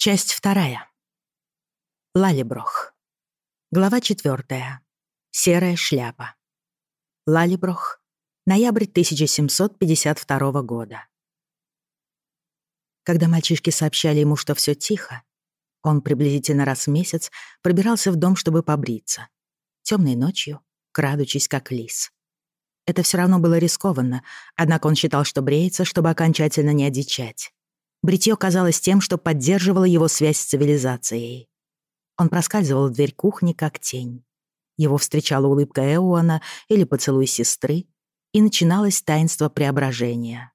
Часть вторая. Лалиброх. Глава четвертая. Серая шляпа. Лалиброх. Ноябрь 1752 года. Когда мальчишки сообщали ему, что все тихо, он приблизительно раз в месяц пробирался в дом, чтобы побриться. Темной ночью, крадучись как лис. Это все равно было рискованно, однако он считал, что бреется, чтобы окончательно не одичать. Бритье казалось тем, что поддерживало его связь с цивилизацией. Он проскальзывал в дверь кухни, как тень. Его встречала улыбка Эуана или поцелуй сестры, и начиналось таинство преображения.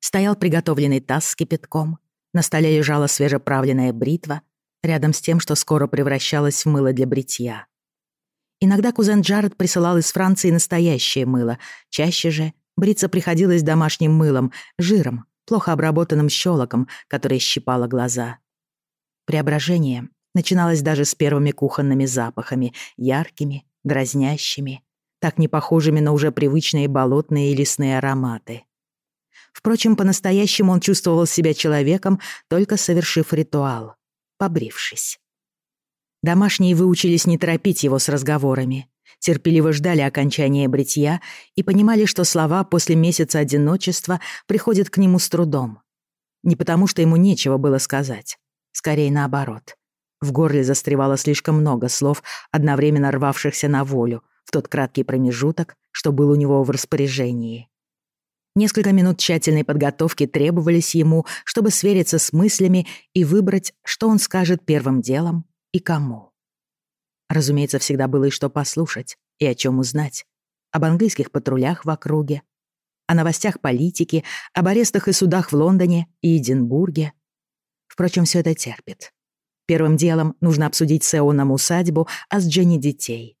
Стоял приготовленный таз с кипятком, на столе лежала свежеправленная бритва, рядом с тем, что скоро превращалось в мыло для бритья. Иногда кузен Джаред присылал из Франции настоящее мыло, чаще же бриться приходилось домашним мылом, жиром, плохо обработанным щелоком, который щипало глаза. Преображение начиналось даже с первыми кухонными запахами, яркими, дразнящими, так не похожими на уже привычные болотные и лесные ароматы. Впрочем, по-настоящему он чувствовал себя человеком, только совершив ритуал, побрившись. Домашние выучились не торопить его с разговорами терпеливо ждали окончания бритья и понимали, что слова после месяца одиночества приходят к нему с трудом. Не потому, что ему нечего было сказать. Скорее, наоборот. В горле застревало слишком много слов, одновременно рвавшихся на волю, в тот краткий промежуток, что был у него в распоряжении. Несколько минут тщательной подготовки требовались ему, чтобы свериться с мыслями и выбрать, что он скажет первым делом и кому. Разумеется, всегда было и что послушать, и о чем узнать. Об английских патрулях в округе, о новостях политики, об арестах и судах в Лондоне и Эдинбурге. Впрочем, все это терпит. Первым делом нужно обсудить с Эоном усадьбу, а с Дженни детей.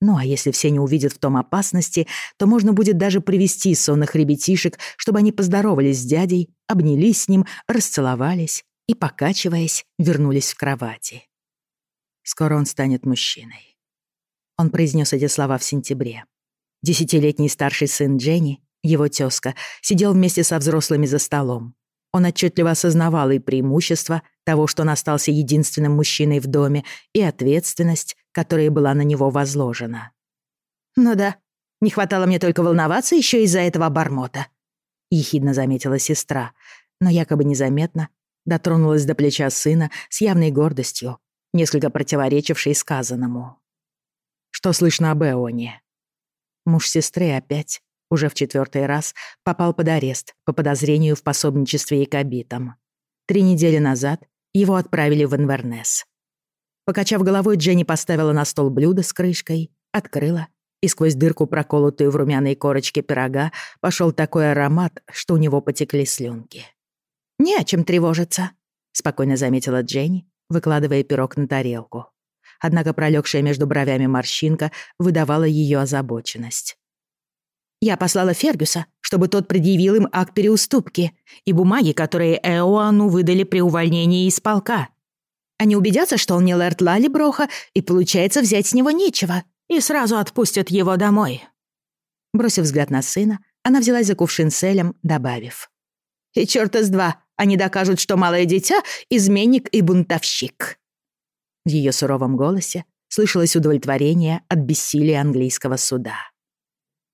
Ну а если все не увидят в том опасности, то можно будет даже привести сонных ребятишек, чтобы они поздоровались с дядей, обнялись с ним, расцеловались и, покачиваясь, вернулись в кровати. Скоро он станет мужчиной. Он произнес эти слова в сентябре. Десятилетний старший сын Дженни, его тёзка, сидел вместе со взрослыми за столом. Он отчетливо осознавал и преимущество того, что он остался единственным мужчиной в доме, и ответственность, которая была на него возложена. «Ну да, не хватало мне только волноваться еще из-за этого обормота», — ехидно заметила сестра, но якобы незаметно дотронулась до плеча сына с явной гордостью, несколько противоречившей сказанному. «Что слышно об Эоне?» Муж сестры опять, уже в четвертый раз, попал под арест по подозрению в пособничестве и. Три недели назад его отправили в Инвернес. Покачав головой, Дженни поставила на стол блюдо с крышкой, открыла, и сквозь дырку, проколотую в румяной корочке пирога, пошел такой аромат, что у него потекли слюнки. «Не о чем тревожиться», — спокойно заметила Дженни, выкладывая пирог на тарелку. Однако пролегшая между бровями морщинка выдавала ее озабоченность. «Я послала Фергюса, чтобы тот предъявил им акт переуступки и бумаги, которые Эоану выдали при увольнении из полка. Они убедятся, что он не лэрт Лали Броха, и получается взять с него нечего, и сразу отпустят его домой». Бросив взгляд на сына, она взялась за кувшин с Элем, добавив. «И чёрта с два, они докажут, что малое дитя — изменник и бунтовщик». В ее суровом голосе слышалось удовлетворение от бессилия английского суда.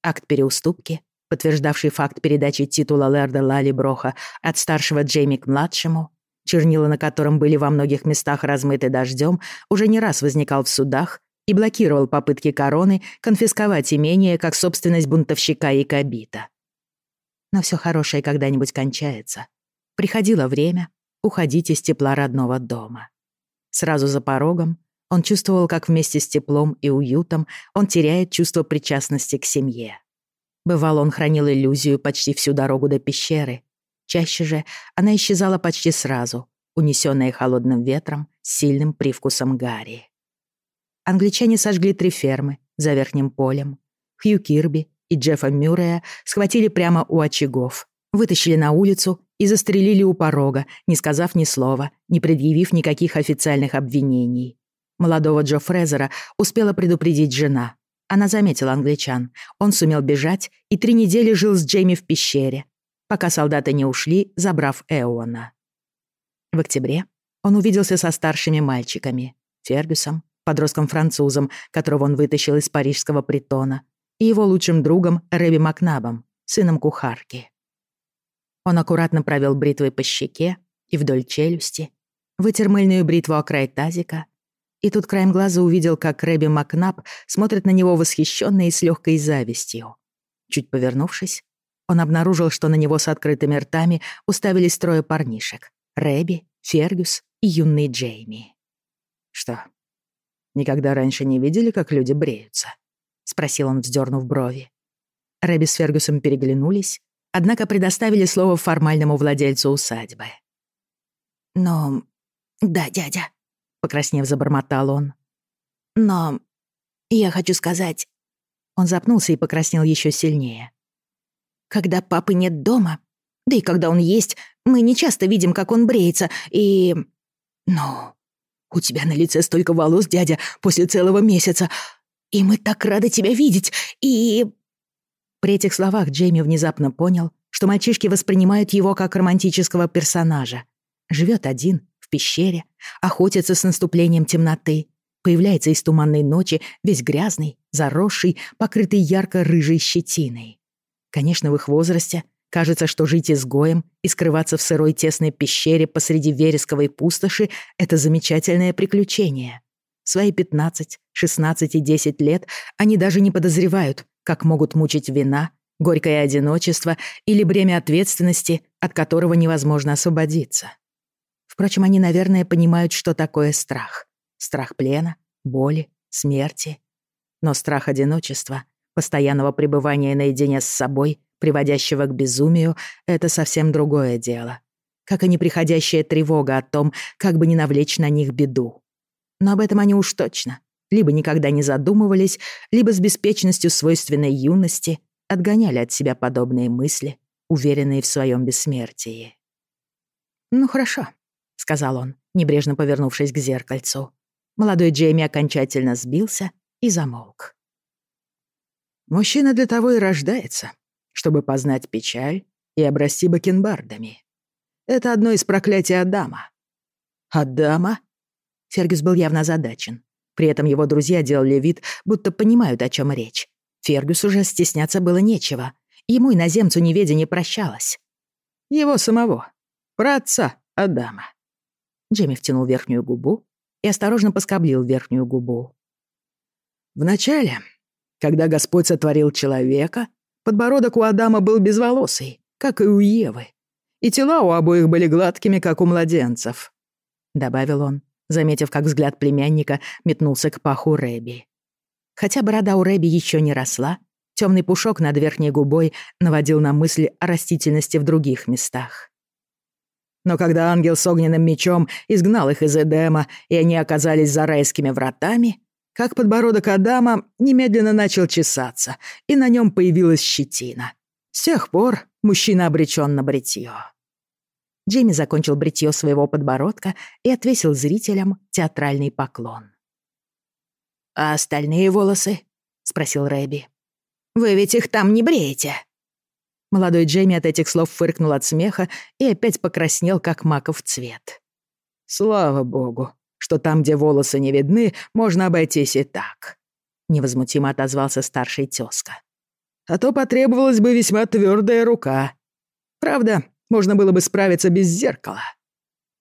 Акт переуступки, подтверждавший факт передачи титула Лерда Лали Броха от старшего Джейми к младшему, чернила на котором были во многих местах размыты дождем, уже не раз возникал в судах и блокировал попытки короны конфисковать имение как собственность бунтовщика и кабита. Но все хорошее когда-нибудь кончается, Приходило время уходить из тепла родного дома. Сразу за порогом он чувствовал, как вместе с теплом и уютом он теряет чувство причастности к семье. Бывало, он хранил иллюзию почти всю дорогу до пещеры. Чаще же она исчезала почти сразу, унесённая холодным ветром с сильным привкусом гари. Англичане сожгли три фермы за верхним полем. Хью Кирби и Джеффа Мюррея схватили прямо у очагов, Вытащили на улицу и застрелили у порога, не сказав ни слова, не предъявив никаких официальных обвинений. Молодого Джо Фрезера успела предупредить жена. Она заметила англичан. Он сумел бежать и три недели жил с Джейми в пещере, пока солдаты не ушли, забрав Эона. В октябре он увиделся со старшими мальчиками — Фергюсом, подростком-французом, которого он вытащил из парижского притона, и его лучшим другом Рэби Макнабом, сыном кухарки. Он аккуратно провел бритвой по щеке и вдоль челюсти, вытер мыльную бритву о край тазика, и тут краем глаза увидел, как Рэби Макнаб смотрит на него восхищенно и с легкой завистью. Чуть повернувшись, он обнаружил, что на него с открытыми ртами уставились трое парнишек — Рэби, Фергюс и юный Джейми. «Что, никогда раньше не видели, как люди бреются?» — спросил он, вздернув брови. Рэби с Фергюсом переглянулись, однако предоставили слово формальному владельцу усадьбы. «Но... да, дядя», — покраснев, забормотал он. «Но... я хочу сказать...» Он запнулся и покраснел еще сильнее. «Когда папы нет дома, да и когда он есть, мы не часто видим, как он бреется, и... Ну, у тебя на лице столько волос, дядя, после целого месяца. И мы так рады тебя видеть, и... При этих словах Джейми внезапно понял, что мальчишки воспринимают его как романтического персонажа. Живет один, в пещере, охотится с наступлением темноты, появляется из туманной ночи, весь грязный, заросший, покрытый ярко-рыжей щетиной. Конечно, в их возрасте кажется, что жить изгоем и скрываться в сырой тесной пещере посреди вересковой пустоши — это замечательное приключение. В свои 15, 16 и 10 лет они даже не подозревают, как могут мучить вина, горькое одиночество или бремя ответственности, от которого невозможно освободиться. Впрочем, они, наверное, понимают, что такое страх. Страх плена, боли, смерти. Но страх одиночества, постоянного пребывания наедине с собой, приводящего к безумию, это совсем другое дело. Как и неприходящая тревога о том, как бы не навлечь на них беду. Но об этом они уж точно либо никогда не задумывались, либо с беспечностью свойственной юности отгоняли от себя подобные мысли, уверенные в своем бессмертии. «Ну хорошо», — сказал он, небрежно повернувшись к зеркальцу. Молодой Джейми окончательно сбился и замолк. «Мужчина для того и рождается, чтобы познать печаль и обрасти бакенбардами. Это одно из проклятий Адама». «Адама?» Фергюс был явно озадачен. При этом его друзья делали вид, будто понимают, о чем речь. Фергюсу уже стесняться было нечего. Ему иноземцу неведение прощалось. Его самого. Про отца Адама. Джимми втянул верхнюю губу и осторожно поскоблил верхнюю губу. Вначале, когда Господь сотворил человека, подбородок у Адама был безволосый, как и у Евы, и тела у обоих были гладкими, как у младенцев, — добавил он, заметив, как взгляд племянника метнулся к паху Рэби. Хотя борода у Рэби еще не росла, темный пушок над верхней губой наводил на мысли о растительности в других местах. Но когда ангел с огненным мечом изгнал их из Эдема, и они оказались за райскими вратами, как подбородок Адама немедленно начал чесаться, и на нем появилась щетина. С тех пор мужчина обречен на бритье. Джимми закончил бритье своего подбородка и отвесил зрителям театральный поклон. «А остальные волосы?» — спросил Рэби. «Вы ведь их там не бреете!» Молодой Джейми от этих слов фыркнул от смеха и опять покраснел, как маков цвет. «Слава богу, что там, где волосы не видны, можно обойтись и так», — невозмутимо отозвался старший тёзка. «А то потребовалась бы весьма твёрдая рука. Правда, можно было бы справиться без зеркала.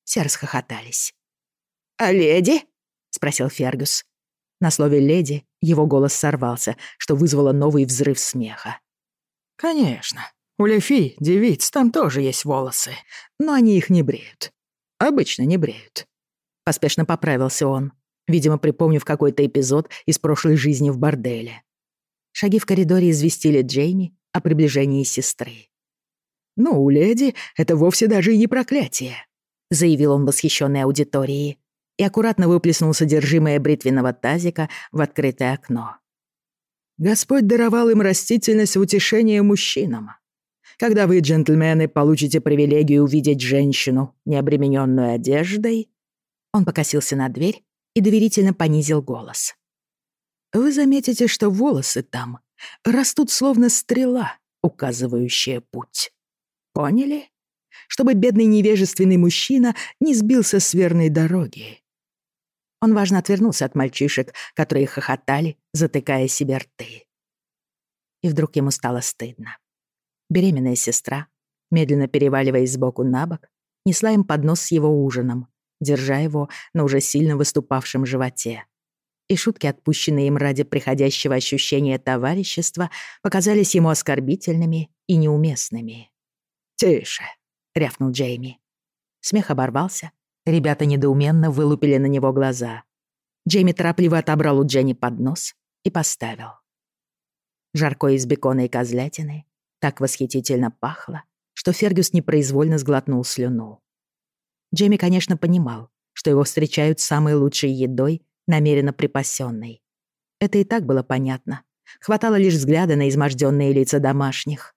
Все расхохотались. «А леди?» — спросил Фергюс. На слове «леди» его голос сорвался, что вызвало новый взрыв смеха. «Конечно. У Лефи, девиц, там тоже есть волосы, но они их не бреют. Обычно не бреют». Поспешно поправился он, видимо, припомнив какой-то эпизод из прошлой жизни в борделе. Шаги в коридоре известили Джейми о приближении сестры. Но у леди это вовсе даже и не проклятие», — заявил он восхищенной аудитории и аккуратно выплеснул содержимое бритвенного тазика в открытое окно. «Господь даровал им растительность в утешение мужчинам. Когда вы, джентльмены, получите привилегию увидеть женщину, не обремененную одеждой...» Он покосился на дверь и доверительно понизил голос. «Вы заметите, что волосы там растут словно стрела, указывающая путь». Поняли? Чтобы бедный невежественный мужчина не сбился с верной дороги. Он важно отвернулся от мальчишек, которые хохотали, затыкая себе рты. И вдруг ему стало стыдно. Беременная сестра, медленно переваливаясь сбоку на бок, несла им поднос с его ужином, держа его на уже сильно выступавшем животе. И шутки, отпущенные им ради приходящего ощущения товарищества, показались ему оскорбительными и неуместными. «Тише!» — рявкнул Джейми. Смех оборвался. Ребята недоуменно вылупили на него глаза. Джейми торопливо отобрал у Дженни поднос и поставил. Жарко из бекона и козлятины так восхитительно пахло, что Фергюс непроизвольно сглотнул слюну. Джейми, конечно, понимал, что его встречают самой лучшей едой, намеренно припасенной. Это и так было понятно. Хватало лишь взгляда на изможденные лица домашних.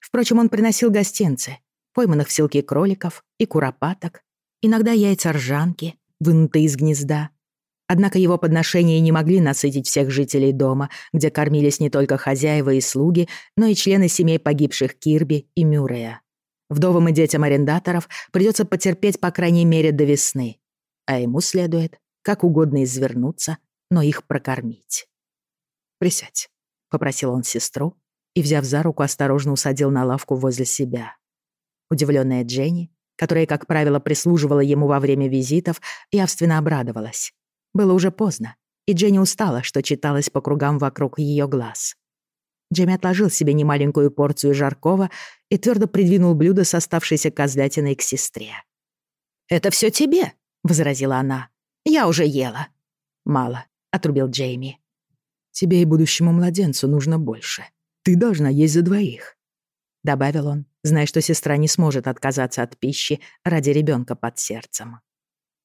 Впрочем, он приносил гостинцы, пойманных в селке кроликов и куропаток, иногда яйца ржанки, вынутые из гнезда. Однако его подношения не могли насытить всех жителей дома, где кормились не только хозяева и слуги, но и члены семей погибших Кирби и Мюррея. Вдовам и детям арендаторов придется потерпеть по крайней мере до весны, а ему следует как угодно извернуться, но их прокормить. «Присядь», — попросил он сестру, и, взяв за руку, осторожно усадил на лавку возле себя. Удивленная Дженни, которая, как правило, прислуживала ему во время визитов, явственно обрадовалась. Было уже поздно, и Дженни устала, что читалось по кругам вокруг ее глаз. Джемми отложил себе немаленькую порцию жаркова и твердо придвинул блюдо с оставшейся козлятиной к сестре. «Это все тебе», — возразила она. «Я уже ела». «Мало», — отрубил Джейми. «Тебе и будущему младенцу нужно больше», ты должна есть за двоих», — добавил он, зная, что сестра не сможет отказаться от пищи ради ребенка под сердцем.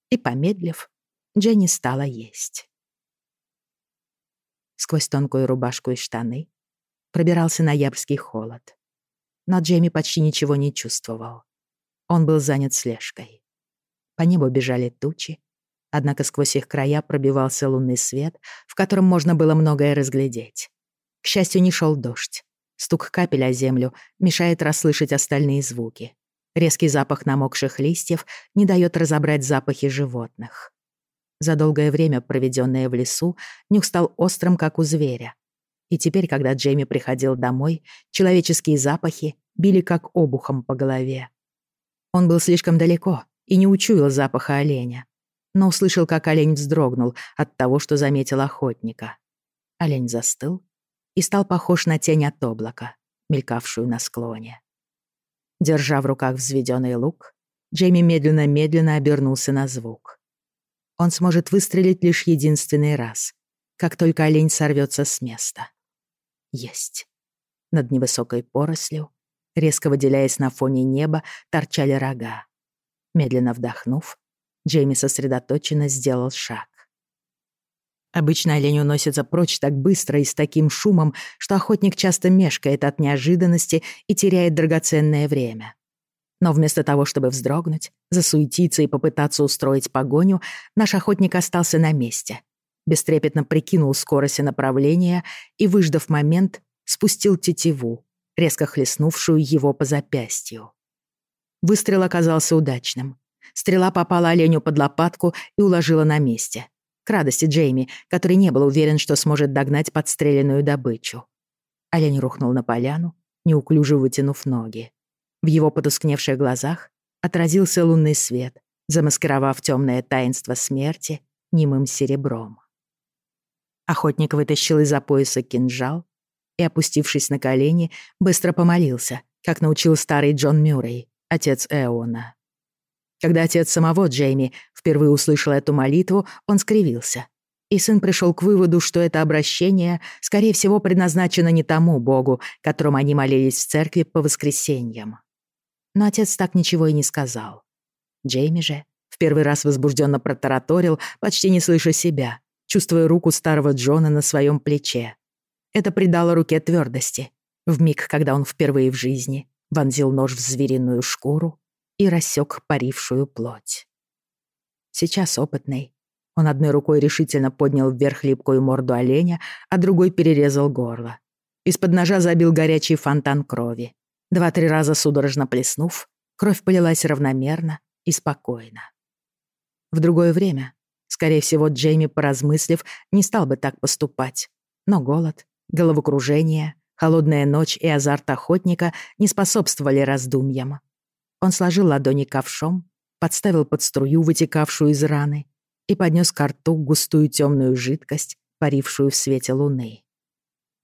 И, помедлив, Дженни стала есть. Сквозь тонкую рубашку и штаны пробирался ноябрьский холод. Но Джейми почти ничего не чувствовал. Он был занят слежкой. По небу бежали тучи, однако сквозь их края пробивался лунный свет, в котором можно было многое разглядеть. К счастью, не шел дождь. Стук капель о землю мешает расслышать остальные звуки. Резкий запах намокших листьев не дает разобрать запахи животных. За долгое время, проведенное в лесу, нюх стал острым, как у зверя. И теперь, когда Джейми приходил домой, человеческие запахи били как обухом по голове. Он был слишком далеко и не учуял запаха оленя, но услышал, как олень вздрогнул от того, что заметил охотника. Олень застыл, и стал похож на тень от облака, мелькавшую на склоне. Держа в руках взведенный лук, Джейми медленно-медленно обернулся на звук. Он сможет выстрелить лишь единственный раз, как только олень сорвется с места. Есть. Над невысокой порослью, резко выделяясь на фоне неба, торчали рога. Медленно вдохнув, Джейми сосредоточенно сделал шаг. Обычно олень уносится прочь так быстро и с таким шумом, что охотник часто мешкает от неожиданности и теряет драгоценное время. Но вместо того, чтобы вздрогнуть, засуетиться и попытаться устроить погоню, наш охотник остался на месте. Бестрепетно прикинул скорость и направление и, выждав момент, спустил тетиву, резко хлестнувшую его по запястью. Выстрел оказался удачным. Стрела попала оленю под лопатку и уложила на месте к радости Джейми, который не был уверен, что сможет догнать подстреленную добычу. Олень рухнул на поляну, неуклюже вытянув ноги. В его потускневших глазах отразился лунный свет, замаскировав темное таинство смерти немым серебром. Охотник вытащил из-за пояса кинжал и, опустившись на колени, быстро помолился, как научил старый Джон Мюррей, отец Эона. Когда отец самого Джейми впервые услышал эту молитву, он скривился. И сын пришел к выводу, что это обращение, скорее всего, предназначено не тому Богу, которому они молились в церкви по воскресеньям. Но отец так ничего и не сказал. Джейми же в первый раз возбужденно протараторил, почти не слыша себя, чувствуя руку старого Джона на своем плече. Это придало руке твердости. В миг, когда он впервые в жизни вонзил нож в звериную шкуру и рассек парившую плоть. Сейчас опытный. Он одной рукой решительно поднял вверх липкую морду оленя, а другой перерезал горло. Из-под ножа забил горячий фонтан крови. Два-три раза судорожно плеснув, кровь полилась равномерно и спокойно. В другое время, скорее всего, Джейми, поразмыслив, не стал бы так поступать. Но голод, головокружение, холодная ночь и азарт охотника не способствовали раздумьям. Он сложил ладони ковшом, подставил под струю, вытекавшую из раны, и поднес к рту густую темную жидкость, парившую в свете луны.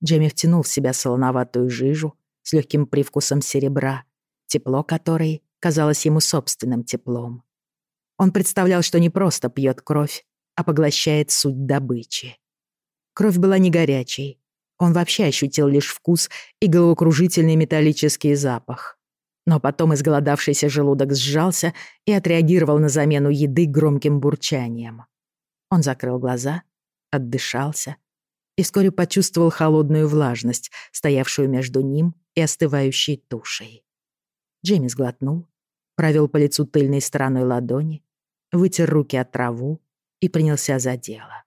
Джемми втянул в себя солоноватую жижу с легким привкусом серебра, тепло которой казалось ему собственным теплом. Он представлял, что не просто пьет кровь, а поглощает суть добычи. Кровь была не горячей. Он вообще ощутил лишь вкус и головокружительный металлический запах. Но потом изголодавшийся желудок сжался и отреагировал на замену еды громким бурчанием. Он закрыл глаза, отдышался и вскоре почувствовал холодную влажность, стоявшую между ним и остывающей тушей. Джейми сглотнул, провел по лицу тыльной стороной ладони, вытер руки от траву и принялся за дело.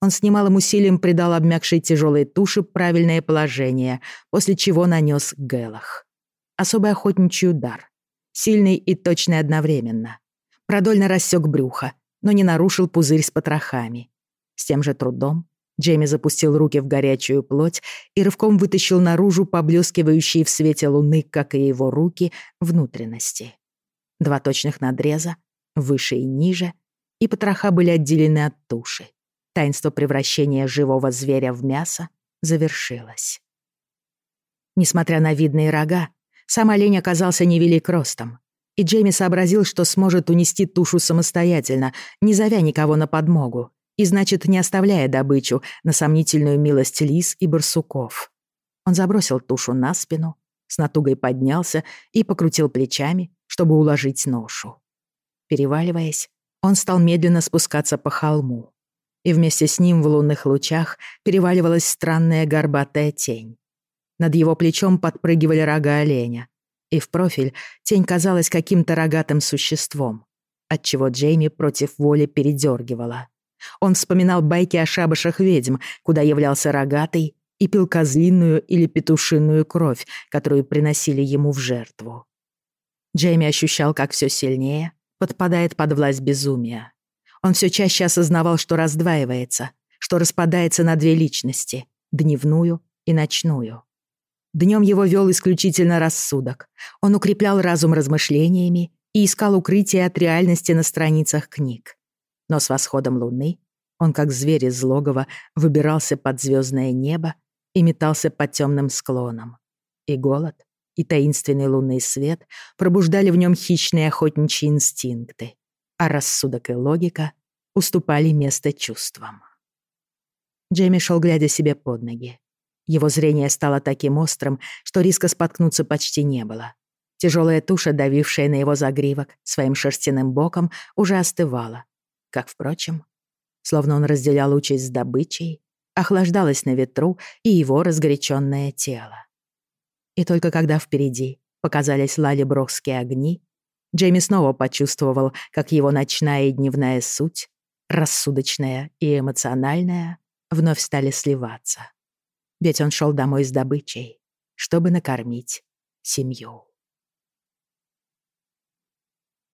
Он с немалым усилием придал обмякшей тяжелой туши правильное положение, после чего нанес гелах особый охотничий удар. Сильный и точный одновременно. Продольно рассек брюхо, но не нарушил пузырь с потрохами. С тем же трудом Джейми запустил руки в горячую плоть и рывком вытащил наружу поблескивающие в свете луны, как и его руки, внутренности. Два точных надреза, выше и ниже, и потроха были отделены от туши. Таинство превращения живого зверя в мясо завершилось. Несмотря на видные рога, сам олень оказался невелик ростом, и Джейми сообразил, что сможет унести тушу самостоятельно, не зовя никого на подмогу, и, значит, не оставляя добычу на сомнительную милость лис и барсуков. Он забросил тушу на спину, с натугой поднялся и покрутил плечами, чтобы уложить ношу. Переваливаясь, он стал медленно спускаться по холму. И вместе с ним в лунных лучах переваливалась странная горбатая тень. Над его плечом подпрыгивали рога оленя. И в профиль тень казалась каким-то рогатым существом, отчего Джейми против воли передергивала. Он вспоминал байки о шабашах ведьм, куда являлся рогатый и пил козлиную или петушиную кровь, которую приносили ему в жертву. Джейми ощущал, как все сильнее подпадает под власть безумия. Он все чаще осознавал, что раздваивается, что распадается на две личности — дневную и ночную. Днем его вел исключительно рассудок. Он укреплял разум размышлениями и искал укрытие от реальности на страницах книг. Но с восходом луны он, как зверь из логова, выбирался под звездное небо и метался по темным склонам. И голод, и таинственный лунный свет пробуждали в нем хищные охотничьи инстинкты, а рассудок и логика уступали место чувствам. Джейми шел, глядя себе под ноги. Его зрение стало таким острым, что риска споткнуться почти не было. Тяжелая туша, давившая на его загривок, своим шерстяным боком уже остывала. Как, впрочем, словно он разделял участь с добычей, охлаждалось на ветру и его разгоряченное тело. И только когда впереди показались лалиброхские огни, Джейми снова почувствовал, как его ночная и дневная суть, рассудочная и эмоциональная, вновь стали сливаться ведь он шел домой с добычей, чтобы накормить семью.